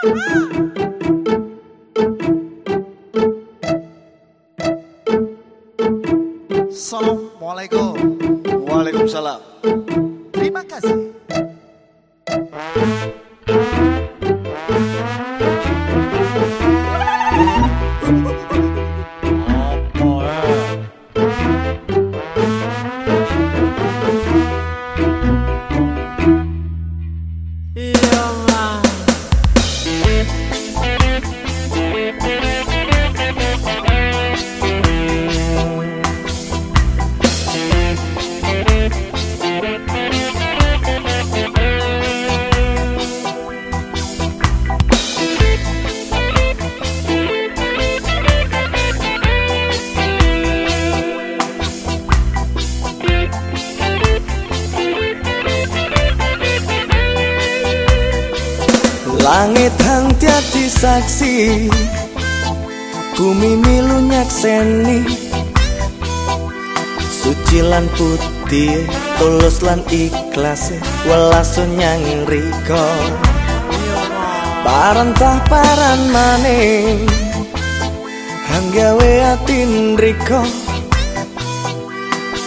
Assalamualaikum. Waalaikumsalam. Terima kasih. Langit hang tiati saksi. Bumi milu nyakseni. Suci lan putih Tulus lan ikhlas Welasu nyang riko Parentah paran maning Hanggawe atin riko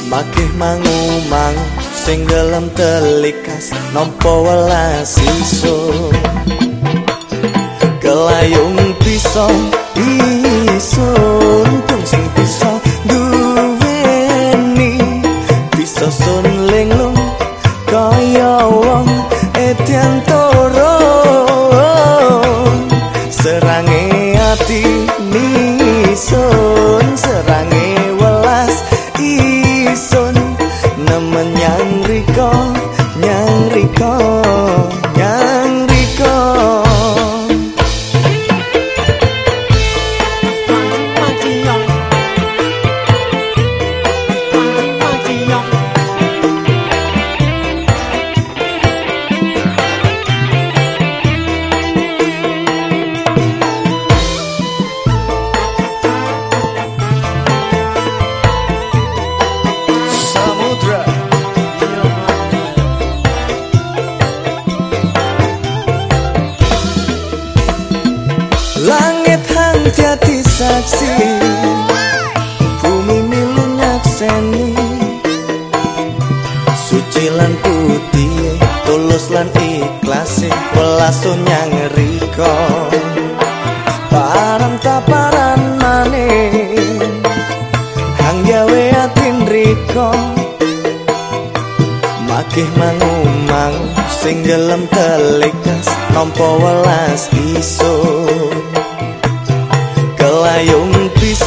Makih mangumang Sing gelem telikas Nompo welas iso Kelayung pisau Nyang riko jati saksi. Bumi milu nyakseni Suci lan putih Tulus lan ikhlas Welasu nyang riko. Parang taparan maning Hang gawe atin riko. Makih mangumang Sing gelem telikas Nompo welas iso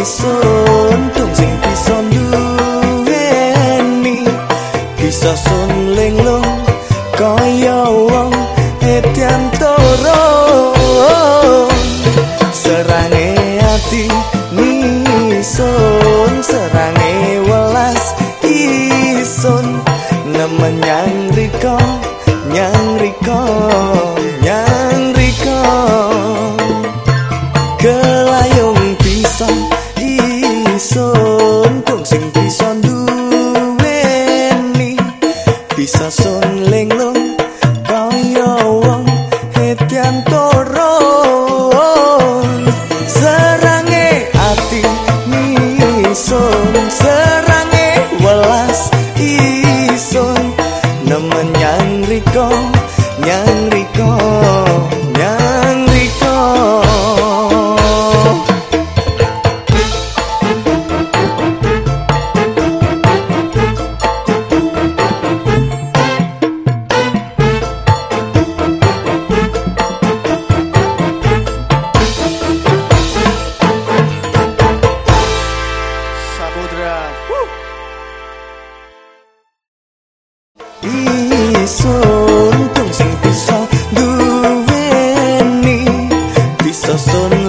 iso untung sing bisa duweni bisa sun linglung kaya wong etian toro. Serange ati nison serange welas ison nemen nyang riko nyang riko ison Tung sing bisa duweni Bisa sun linglung Kaya wong etian toro Serange ati nison Serange welas ison Nemen nyang riko suntung sing bisa duweni bisa suntung